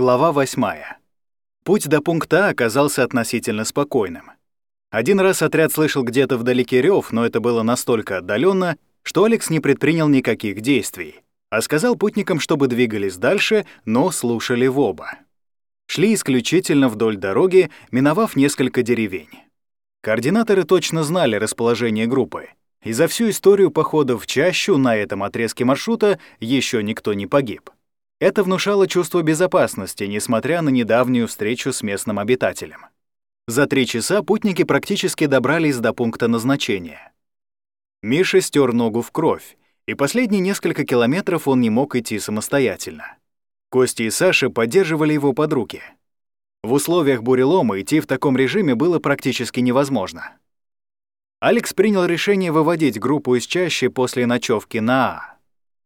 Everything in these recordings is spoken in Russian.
Глава 8. Путь до пункта А оказался относительно спокойным. Один раз отряд слышал где-то вдалеке рев, но это было настолько отдаленно, что Алекс не предпринял никаких действий, а сказал путникам, чтобы двигались дальше, но слушали в оба. Шли исключительно вдоль дороги, миновав несколько деревень. Координаторы точно знали расположение группы, и за всю историю похода в чащу на этом отрезке маршрута еще никто не погиб. Это внушало чувство безопасности, несмотря на недавнюю встречу с местным обитателем. За три часа путники практически добрались до пункта назначения. Миша стер ногу в кровь, и последние несколько километров он не мог идти самостоятельно. Кости и Саша поддерживали его под руки. В условиях бурелома идти в таком режиме было практически невозможно. Алекс принял решение выводить группу из чащи после ночевки на А.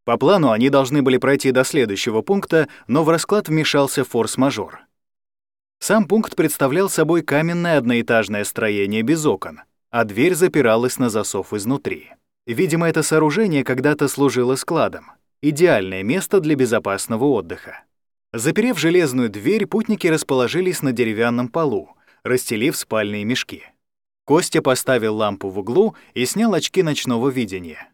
По плану они должны были пройти до следующего пункта, но в расклад вмешался форс-мажор. Сам пункт представлял собой каменное одноэтажное строение без окон, а дверь запиралась на засов изнутри. Видимо, это сооружение когда-то служило складом. Идеальное место для безопасного отдыха. Заперев железную дверь, путники расположились на деревянном полу, расстелив спальные мешки. Костя поставил лампу в углу и снял очки ночного видения.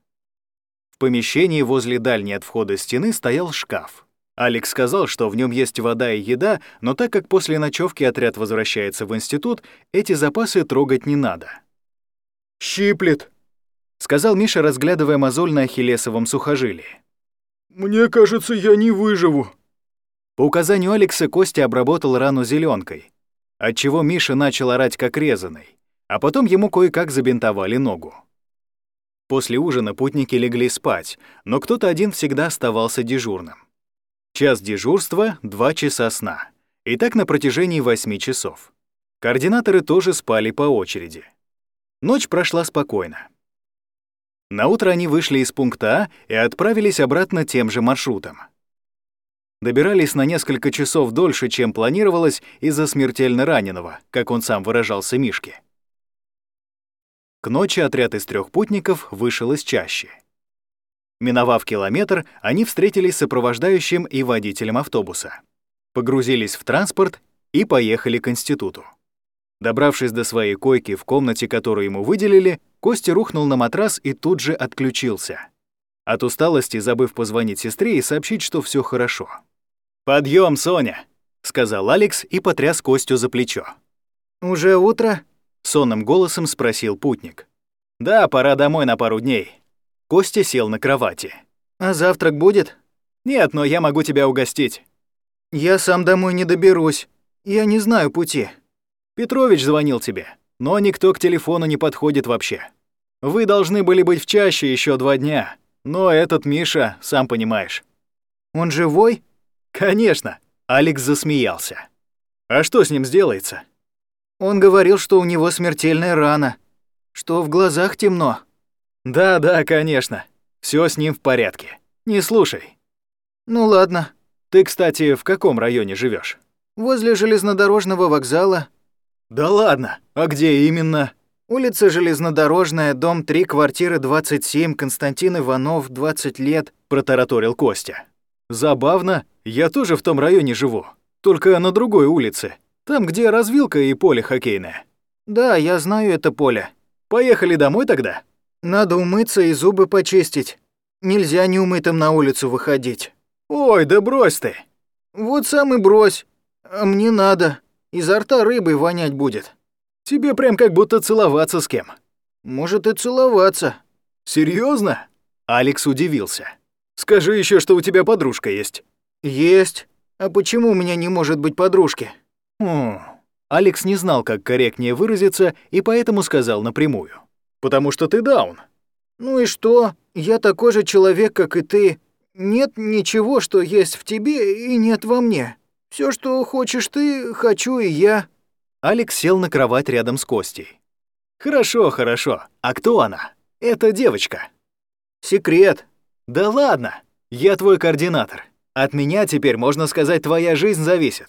В помещении возле дальней от входа стены стоял шкаф. Алекс сказал, что в нем есть вода и еда, но так как после ночевки отряд возвращается в институт, эти запасы трогать не надо. «Щиплет», — сказал Миша, разглядывая мозоль на ахиллесовом сухожилии. «Мне кажется, я не выживу». По указанию Алекса Костя обработал рану зеленкой, отчего Миша начал орать как резаный, а потом ему кое-как забинтовали ногу. После ужина путники легли спать, но кто-то один всегда оставался дежурным. Час дежурства — два часа сна. И так на протяжении восьми часов. Координаторы тоже спали по очереди. Ночь прошла спокойно. На утро они вышли из пункта А и отправились обратно тем же маршрутом. Добирались на несколько часов дольше, чем планировалось из-за смертельно раненого, как он сам выражался Мишке. К ночи отряд из трех путников вышел из чащи. Миновав километр, они встретились с сопровождающим и водителем автобуса. Погрузились в транспорт и поехали к институту. Добравшись до своей койки в комнате, которую ему выделили, Костя рухнул на матрас и тут же отключился. От усталости забыв позвонить сестре и сообщить, что все хорошо. «Подъем, Соня!» — сказал Алекс и потряс Костю за плечо. «Уже утро?» — сонным голосом спросил путник. «Да, пора домой на пару дней». Костя сел на кровати. «А завтрак будет?» «Нет, но я могу тебя угостить». «Я сам домой не доберусь. Я не знаю пути». «Петрович звонил тебе, но никто к телефону не подходит вообще. Вы должны были быть в чаще еще два дня, но этот Миша, сам понимаешь». «Он живой?» «Конечно», — Алекс засмеялся. «А что с ним сделается?» Он говорил, что у него смертельная рана, что в глазах темно. Да-да, конечно. Все с ним в порядке. Не слушай. Ну ладно. Ты, кстати, в каком районе живешь? Возле железнодорожного вокзала. Да ладно. А где именно? Улица Железнодорожная, дом 3, квартира 27, Константин Иванов, 20 лет, протараторил Костя. Забавно, я тоже в том районе живу, только на другой улице. Там, где развилка и поле хоккейное. Да, я знаю это поле. Поехали домой тогда? Надо умыться и зубы почистить. Нельзя неумытым на улицу выходить. Ой, да брось ты. Вот сам и брось. А мне надо. Изо рта рыбой вонять будет. Тебе прям как будто целоваться с кем. Может и целоваться. Серьезно? Алекс удивился. Скажи еще, что у тебя подружка есть. Есть. А почему у меня не может быть подружки? Хм. Алекс не знал, как корректнее выразиться, и поэтому сказал напрямую. «Потому что ты даун». «Ну и что? Я такой же человек, как и ты. Нет ничего, что есть в тебе и нет во мне. Все, что хочешь ты, хочу и я». Алекс сел на кровать рядом с Костей. «Хорошо, хорошо. А кто она? Это девочка». «Секрет». «Да ладно. Я твой координатор. От меня теперь, можно сказать, твоя жизнь зависит.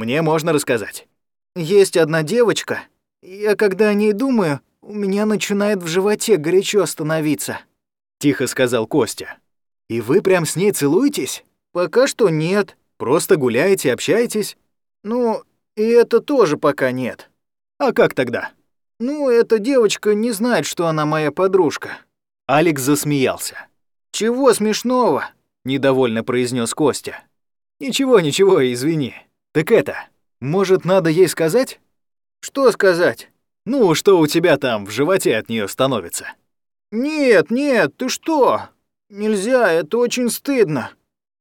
Мне можно рассказать. Есть одна девочка. Я когда о ней думаю, у меня начинает в животе горячо становиться. Тихо сказал Костя. И вы прям с ней целуетесь? Пока что нет. Просто гуляете, общаетесь? Ну, и это тоже пока нет. А как тогда? Ну, эта девочка не знает, что она моя подружка. Алекс засмеялся. Чего смешного? Недовольно произнес Костя. Ничего, ничего, извини. Так это, может, надо ей сказать? Что сказать? Ну, что у тебя там в животе от нее становится? Нет, нет, ты что? Нельзя, это очень стыдно.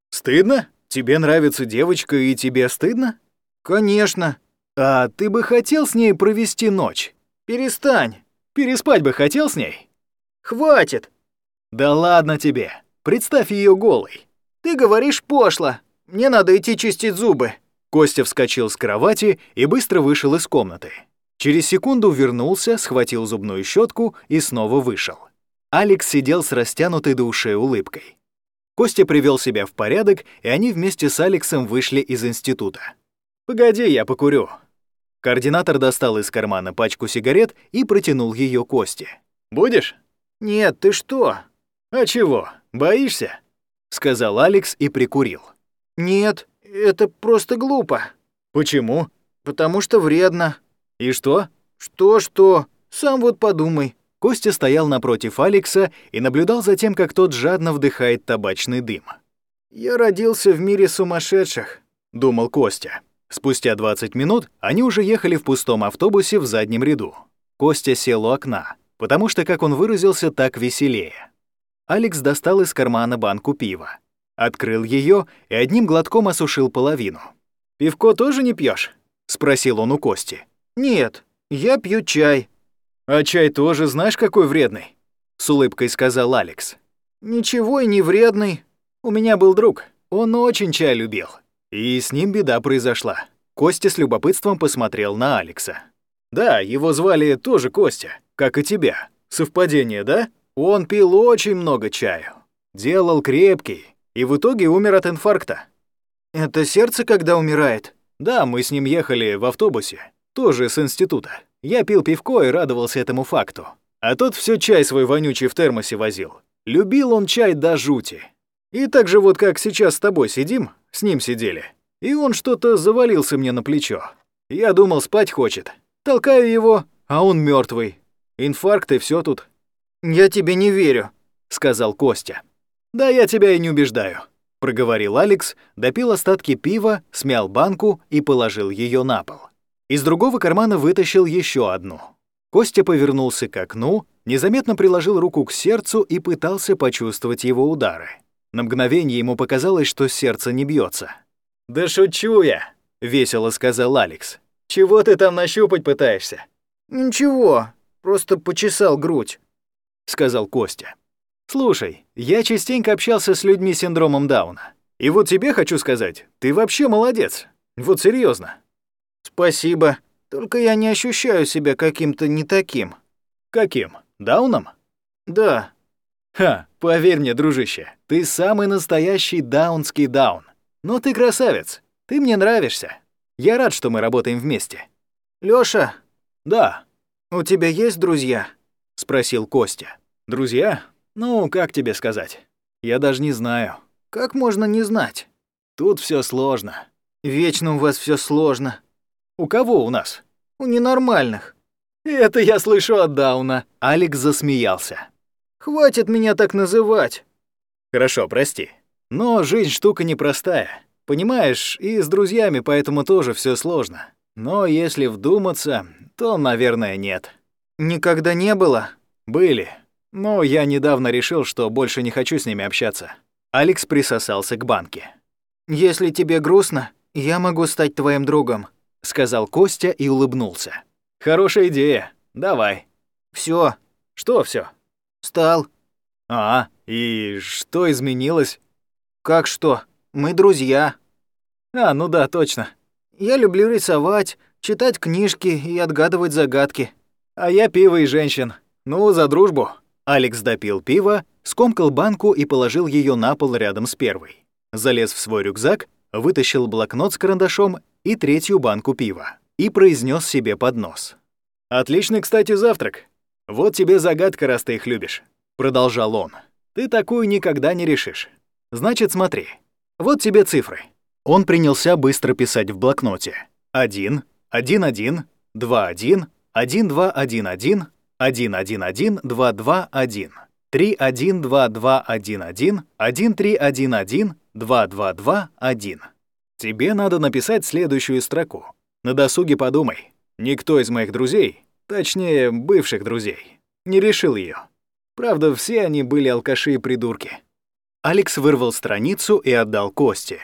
Стыдно? Тебе нравится девочка и тебе стыдно? Конечно. А ты бы хотел с ней провести ночь? Перестань. Переспать бы хотел с ней? Хватит. Да ладно тебе. Представь ее голой. Ты говоришь пошло. Мне надо идти чистить зубы. Костя вскочил с кровати и быстро вышел из комнаты. Через секунду вернулся, схватил зубную щетку и снова вышел. Алекс сидел с растянутой до ушей улыбкой. Костя привел себя в порядок, и они вместе с Алексом вышли из института. «Погоди, я покурю». Координатор достал из кармана пачку сигарет и протянул ее Косте. «Будешь?» «Нет, ты что?» «А чего, боишься?» — сказал Алекс и прикурил. «Нет, это просто глупо». «Почему?» «Потому что вредно». «И что?» «Что-что? Сам вот подумай». Костя стоял напротив Алекса и наблюдал за тем, как тот жадно вдыхает табачный дым. «Я родился в мире сумасшедших», — думал Костя. Спустя 20 минут они уже ехали в пустом автобусе в заднем ряду. Костя сел у окна, потому что, как он выразился, так веселее. Алекс достал из кармана банку пива. Открыл ее и одним глотком осушил половину. «Пивко тоже не пьешь? спросил он у Кости. «Нет, я пью чай». «А чай тоже знаешь, какой вредный?» — с улыбкой сказал Алекс. «Ничего и не вредный. У меня был друг, он очень чай любил. И с ним беда произошла. Костя с любопытством посмотрел на Алекса. «Да, его звали тоже Костя, как и тебя. Совпадение, да? Он пил очень много чаю. Делал крепкий, и в итоге умер от инфаркта. Это сердце когда умирает? Да, мы с ним ехали в автобусе, тоже с института. Я пил пивко и радовался этому факту. А тот все чай свой вонючий в термосе возил. Любил он чай до жути. И так же вот как сейчас с тобой сидим, с ним сидели. И он что-то завалился мне на плечо. Я думал, спать хочет. Толкаю его, а он мертвый. Инфаркт и все тут. «Я тебе не верю», — сказал Костя. «Да я тебя и не убеждаю», — проговорил Алекс, допил остатки пива, смял банку и положил ее на пол. Из другого кармана вытащил еще одну. Костя повернулся к окну, незаметно приложил руку к сердцу и пытался почувствовать его удары. На мгновение ему показалось, что сердце не бьется. «Да шучу я», — весело сказал Алекс. «Чего ты там нащупать пытаешься?» «Ничего, просто почесал грудь», — сказал Костя. «Слушай, я частенько общался с людьми с синдромом Дауна. И вот тебе хочу сказать, ты вообще молодец. Вот серьезно. «Спасибо, только я не ощущаю себя каким-то не таким». «Каким? Дауном?» «Да». «Ха, поверь мне, дружище, ты самый настоящий даунский даун. Но ты красавец, ты мне нравишься. Я рад, что мы работаем вместе». «Лёша?» «Да». «У тебя есть друзья?» — спросил Костя. «Друзья? Ну, как тебе сказать? Я даже не знаю». «Как можно не знать?» «Тут все сложно». «Вечно у вас все сложно». «У кого у нас?» «У ненормальных». «Это я слышу от Дауна». Алекс засмеялся. «Хватит меня так называть». «Хорошо, прости. Но жизнь штука непростая. Понимаешь, и с друзьями поэтому тоже все сложно. Но если вдуматься, то, наверное, нет». «Никогда не было?» «Были. Но я недавно решил, что больше не хочу с ними общаться». Алекс присосался к банке. «Если тебе грустно, я могу стать твоим другом», — сказал Костя и улыбнулся. «Хорошая идея. Давай». Все. «Что все? «Стал». «А, и что изменилось?» «Как что? Мы друзья». «А, ну да, точно». «Я люблю рисовать, читать книжки и отгадывать загадки». «А я пиво и женщин. Ну, за дружбу». Алекс допил пиво, скомкал банку и положил ее на пол рядом с первой. Залез в свой рюкзак, вытащил блокнот с карандашом и третью банку пива и произнес себе под нос. «Отличный, кстати, завтрак. Вот тебе загадка, раз ты их любишь», — продолжал он. «Ты такую никогда не решишь. Значит, смотри. Вот тебе цифры». Он принялся быстро писать в блокноте. 1, 1, 1, 2, 1, 1, 2, 1, 1, 1, 1, 1, 2, 2, 1, 3, 1, 2, 2, 1, 1, 1, 3, 1, 1, 2, 2, 2, 1. Тебе надо написать следующую строку. На досуге подумай. Никто из моих друзей, точнее, бывших друзей, не решил ее. Правда, все они были алкаши и придурки. Алекс вырвал страницу и отдал Косте.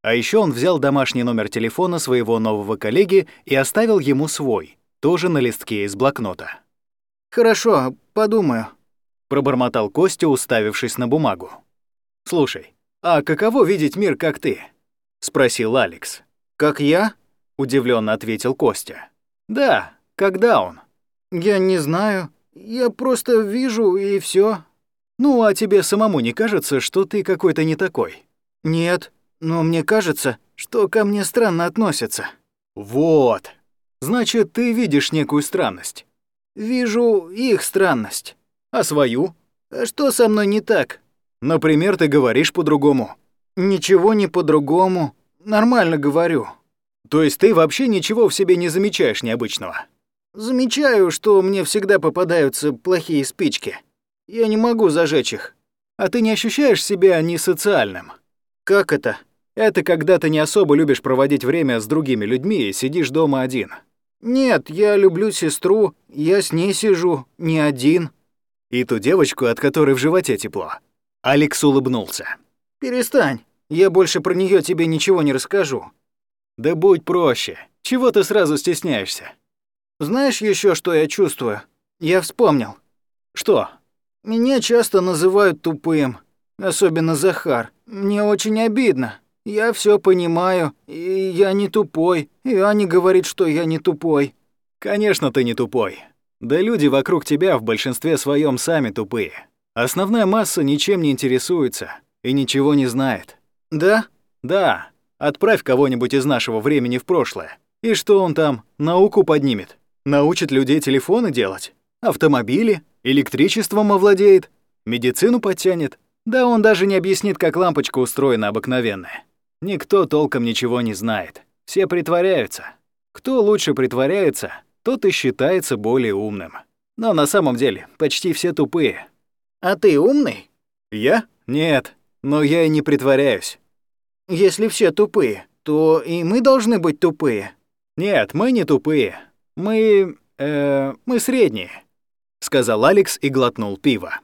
А еще он взял домашний номер телефона своего нового коллеги и оставил ему свой, тоже на листке из блокнота. «Хорошо, подумаю», — пробормотал Костя, уставившись на бумагу. «Слушай, а каково видеть мир, как ты?» — спросил Алекс. «Как я?» — удивленно ответил Костя. «Да, когда он?» «Я не знаю. Я просто вижу, и все. «Ну, а тебе самому не кажется, что ты какой-то не такой?» «Нет, но мне кажется, что ко мне странно относятся». «Вот. Значит, ты видишь некую странность». «Вижу их странность». «А свою?» «А что со мной не так?» «Например, ты говоришь по-другому». «Ничего не по-другому. Нормально говорю». «То есть ты вообще ничего в себе не замечаешь необычного?» «Замечаю, что мне всегда попадаются плохие спички. Я не могу зажечь их. А ты не ощущаешь себя несоциальным?» «Как это?» «Это когда ты не особо любишь проводить время с другими людьми и сидишь дома один». «Нет, я люблю сестру, я с ней сижу, не один». «И ту девочку, от которой в животе тепло». Алекс улыбнулся. «Перестань, я больше про нее тебе ничего не расскажу». «Да будь проще. Чего ты сразу стесняешься?» «Знаешь еще, что я чувствую? Я вспомнил». «Что?» «Меня часто называют тупым, особенно Захар. Мне очень обидно. Я все понимаю, и я не тупой, и Аня говорит, что я не тупой». «Конечно, ты не тупой. Да люди вокруг тебя в большинстве своем сами тупые. Основная масса ничем не интересуется и ничего не знает». «Да?» «Да. Отправь кого-нибудь из нашего времени в прошлое. И что он там, науку поднимет? Научит людей телефоны делать? Автомобили? Электричеством овладеет? Медицину подтянет? Да он даже не объяснит, как лампочка устроена обыкновенная. Никто толком ничего не знает. Все притворяются. Кто лучше притворяется, тот и считается более умным. Но на самом деле почти все тупые. «А ты умный?» «Я? Нет. Но я и не притворяюсь». «Если все тупые, то и мы должны быть тупые». «Нет, мы не тупые. Мы... э... мы средние», — сказал Алекс и глотнул пиво.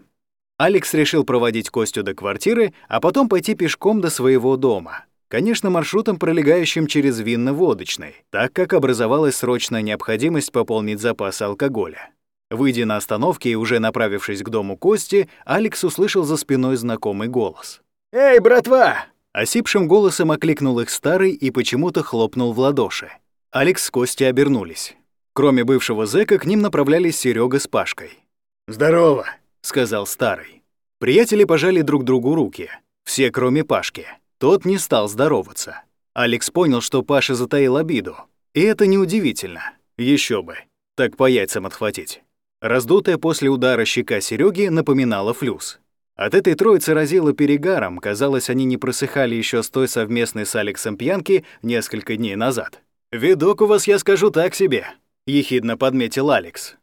Алекс решил проводить Костю до квартиры, а потом пойти пешком до своего дома. Конечно, маршрутом, пролегающим через винно-водочный, так как образовалась срочная необходимость пополнить запасы алкоголя. Выйдя на остановке и уже направившись к дому Кости, Алекс услышал за спиной знакомый голос. «Эй, братва!» Осипшим голосом окликнул их старый и почему-то хлопнул в ладоши. Алекс с Костей обернулись. Кроме бывшего зэка, к ним направлялись Серега с Пашкой. «Здорово!» — сказал старый. Приятели пожали друг другу руки. Все, кроме Пашки. Тот не стал здороваться. Алекс понял, что Паша затаил обиду. И это неудивительно. Еще бы. Так по яйцам отхватить. Раздутая после удара щека Сереги напоминала флюс. От этой троицы разило перегаром, казалось, они не просыхали еще с той совместной с Алексом пьянки несколько дней назад. «Видок у вас, я скажу, так себе», — ехидно подметил Алекс.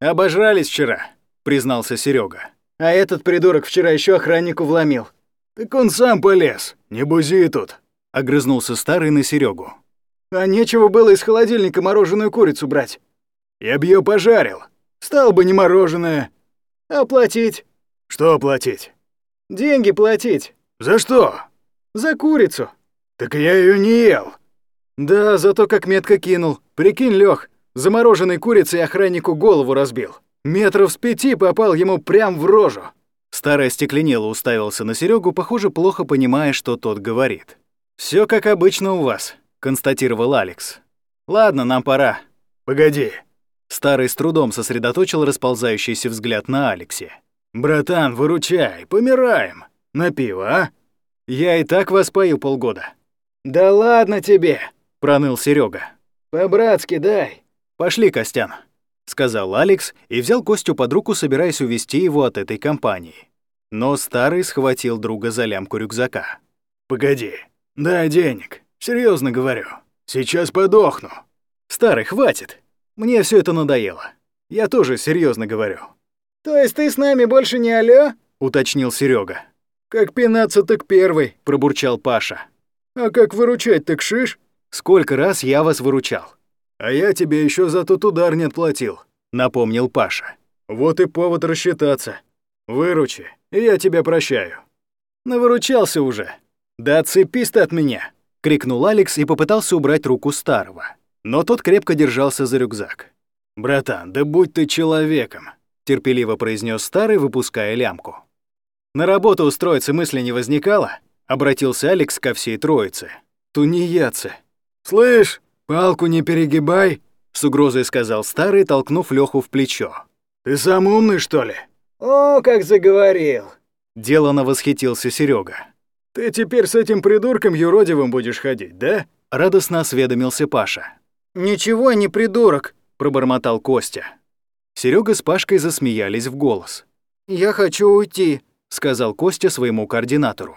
«Обожрались вчера», — признался Серега. «А этот придурок вчера еще охраннику вломил». «Так он сам полез, не бузи тут», — огрызнулся старый на Серегу. «А нечего было из холодильника мороженую курицу брать». «Я б ее пожарил. Стал бы не мороженое». «Оплатить». «Что платить?» «Деньги платить». «За что?» «За курицу». «Так я ее не ел». «Да, зато как метко кинул. Прикинь, Лёх, замороженной курицей охраннику голову разбил. Метров с пяти попал ему прям в рожу». Старый остекленело уставился на Серегу, похоже, плохо понимая, что тот говорит. Все как обычно у вас», — констатировал Алекс. «Ладно, нам пора». «Погоди». Старый с трудом сосредоточил расползающийся взгляд на Алексе. «Братан, выручай, помираем. На пиво, а?» «Я и так вас поил полгода». «Да ладно тебе», — проныл Серега. «По-братски дай». «Пошли, Костян», — сказал Алекс и взял Костю под руку, собираясь увести его от этой компании. Но старый схватил друга за лямку рюкзака. «Погоди, Дай денег. Серьезно говорю. Сейчас подохну. Старый, хватит. Мне все это надоело. Я тоже серьезно говорю. То есть ты с нами больше не алё? уточнил Серега. Как пинаться, так первый, пробурчал Паша. А как выручать, так шиш? Сколько раз я вас выручал? А я тебе еще за тот удар не отплатил, напомнил Паша. Вот и повод рассчитаться. Выручи, и я тебя прощаю. Навыручался уже. Да отцепись ты от меня, крикнул Алекс и попытался убрать руку старого. Но тот крепко держался за рюкзак. «Братан, да будь ты человеком», — терпеливо произнес старый, выпуская лямку. «На работу устроиться мысли не возникало?» — обратился Алекс ко всей троице. «Тунеядцы! Слышь, палку не перегибай!» — с угрозой сказал старый, толкнув Леху в плечо. «Ты сам умный, что ли?» «О, как заговорил!» — делано восхитился Серега. «Ты теперь с этим придурком юродивым будешь ходить, да?» — радостно осведомился Паша. «Ничего, не придурок», пробормотал Костя. Серега с Пашкой засмеялись в голос. «Я хочу уйти», — сказал Костя своему координатору.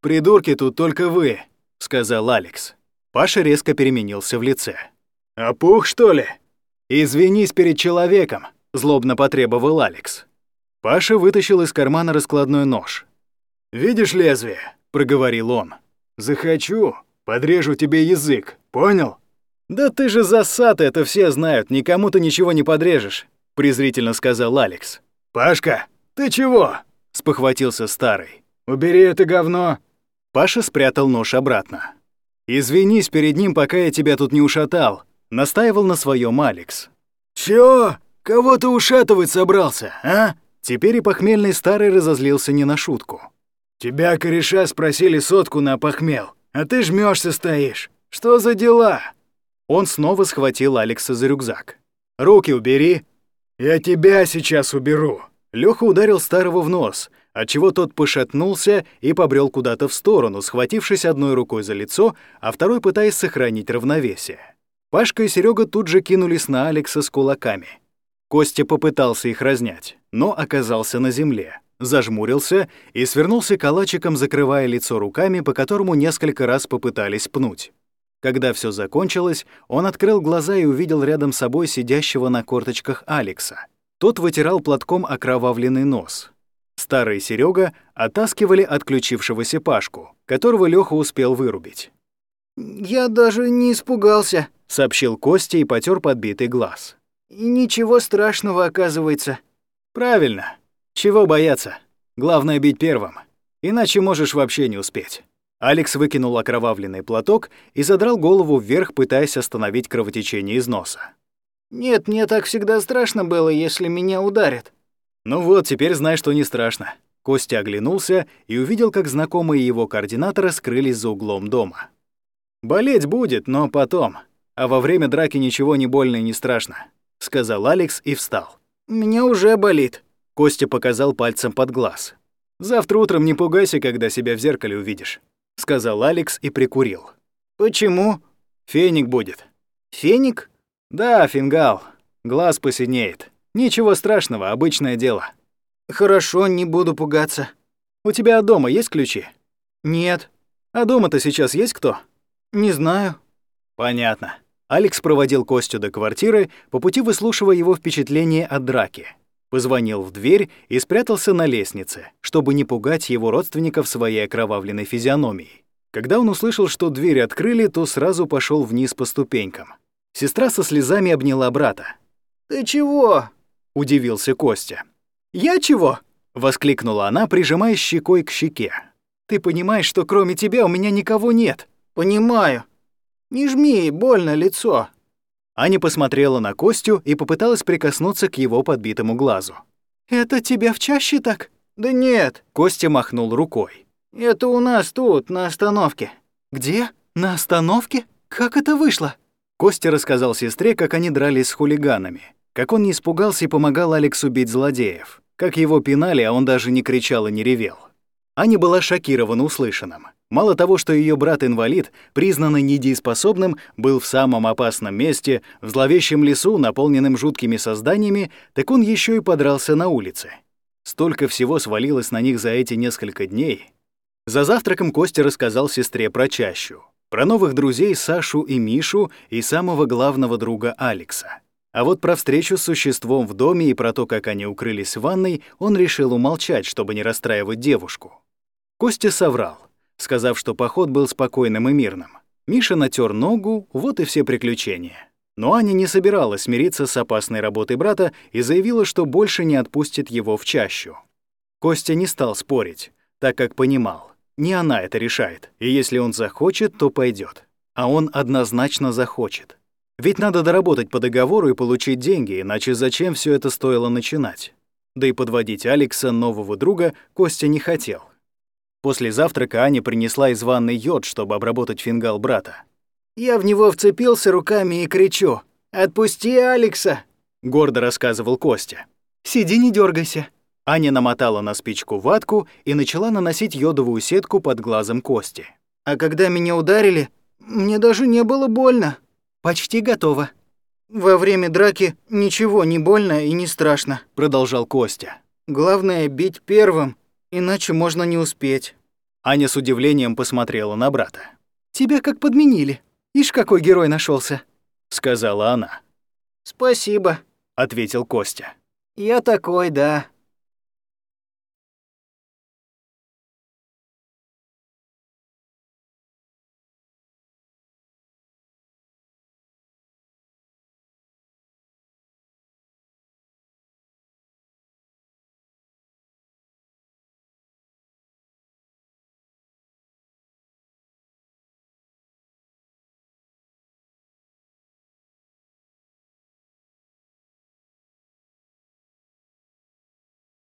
«Придурки тут только вы», — сказал Алекс. Паша резко переменился в лице. «Опух, что ли?» «Извинись перед человеком», — злобно потребовал Алекс. Паша вытащил из кармана раскладной нож. «Видишь лезвие?» — проговорил он. «Захочу, подрежу тебе язык, понял?» «Да ты же засад, это все знают, никому ты ничего не подрежешь», — презрительно сказал Алекс. «Пашка, ты чего?» — спохватился старый. «Убери это говно!» Паша спрятал нож обратно. «Извинись перед ним, пока я тебя тут не ушатал», — настаивал на своем Алекс. «Чё? Кого ты ушатывать собрался, а?» Теперь и похмельный старый разозлился не на шутку. «Тебя кореша спросили сотку на похмел, а ты жмешься стоишь. Что за дела?» Он снова схватил Алекса за рюкзак. «Руки убери!» «Я тебя сейчас уберу!» Лёха ударил старого в нос, отчего тот пошатнулся и побрел куда-то в сторону, схватившись одной рукой за лицо, а второй пытаясь сохранить равновесие. Пашка и Серега тут же кинулись на Алекса с кулаками. Костя попытался их разнять, но оказался на земле, зажмурился и свернулся калачиком, закрывая лицо руками, по которому несколько раз попытались пнуть. Когда все закончилось, он открыл глаза и увидел рядом с собой сидящего на корточках Алекса. Тот вытирал платком окровавленный нос. Старый Серега оттаскивали отключившегося Пашку, которого Леха успел вырубить. «Я даже не испугался», — сообщил Костя и потер подбитый глаз. «И ничего страшного, оказывается». «Правильно. Чего бояться? Главное бить первым. Иначе можешь вообще не успеть». Алекс выкинул окровавленный платок и задрал голову вверх, пытаясь остановить кровотечение из носа. «Нет, мне так всегда страшно было, если меня ударят». «Ну вот, теперь знай, что не страшно». Костя оглянулся и увидел, как знакомые его координаторы скрылись за углом дома. «Болеть будет, но потом. А во время драки ничего не больно и не страшно», — сказал Алекс и встал. «Меня уже болит», — Костя показал пальцем под глаз. «Завтра утром не пугайся, когда себя в зеркале увидишь». — сказал Алекс и прикурил. «Почему?» «Феник будет». «Феник?» «Да, фингал. Глаз посинеет. Ничего страшного, обычное дело». «Хорошо, не буду пугаться». «У тебя дома есть ключи?» «Нет». «А дома-то сейчас есть кто?» «Не знаю». «Понятно». Алекс проводил Костю до квартиры, по пути выслушивая его впечатление от драки позвонил в дверь и спрятался на лестнице, чтобы не пугать его родственников своей окровавленной физиономией. Когда он услышал, что дверь открыли, то сразу пошел вниз по ступенькам. Сестра со слезами обняла брата. «Ты чего?» — удивился Костя. «Я чего?» — воскликнула она, прижимая щекой к щеке. «Ты понимаешь, что кроме тебя у меня никого нет?» «Понимаю. Не жми, больно лицо». Аня посмотрела на Костю и попыталась прикоснуться к его подбитому глазу. «Это тебя в чаще так?» «Да нет». Костя махнул рукой. «Это у нас тут, на остановке». «Где? На остановке? Как это вышло?» Костя рассказал сестре, как они дрались с хулиганами, как он не испугался и помогал Алексу бить злодеев, как его пинали, а он даже не кричал и не ревел. Аня была шокирована услышанным. Мало того, что ее брат-инвалид, признанный недееспособным, был в самом опасном месте, в зловещем лесу, наполненном жуткими созданиями, так он еще и подрался на улице. Столько всего свалилось на них за эти несколько дней. За завтраком Костя рассказал сестре про чащу, про новых друзей Сашу и Мишу и самого главного друга Алекса. А вот про встречу с существом в доме и про то, как они укрылись в ванной, он решил умолчать, чтобы не расстраивать девушку. Костя соврал, сказав, что поход был спокойным и мирным. Миша натер ногу, вот и все приключения. Но Аня не собиралась смириться с опасной работой брата и заявила, что больше не отпустит его в чащу. Костя не стал спорить, так как понимал, не она это решает, и если он захочет, то пойдет. А он однозначно захочет. Ведь надо доработать по договору и получить деньги, иначе зачем все это стоило начинать? Да и подводить Алекса, нового друга, Костя не хотел. После завтрака Аня принесла из ванной йод, чтобы обработать фингал брата. Я в него вцепился руками и кричу «Отпусти Алекса!» — гордо рассказывал Костя. «Сиди, не дергайся. Аня намотала на спичку ватку и начала наносить йодовую сетку под глазом Кости. «А когда меня ударили, мне даже не было больно. Почти готово». «Во время драки ничего не больно и не страшно», — продолжал Костя. «Главное — бить первым, иначе можно не успеть». Аня с удивлением посмотрела на брата. «Тебя как подменили», Ишь, какой герой нашелся, сказала она. Спасибо, ответил Костя. Я такой, да.